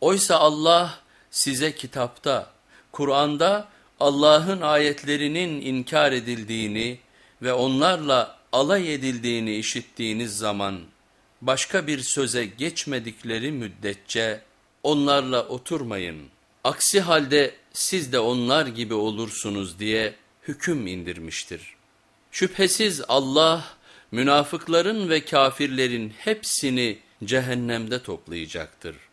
Oysa Allah size kitapta, Kur'an'da Allah'ın ayetlerinin inkar edildiğini ve onlarla alay edildiğini işittiğiniz zaman başka bir söze geçmedikleri müddetçe onlarla oturmayın. Aksi halde siz de onlar gibi olursunuz diye hüküm indirmiştir. Şüphesiz Allah münafıkların ve kafirlerin hepsini cehennemde toplayacaktır.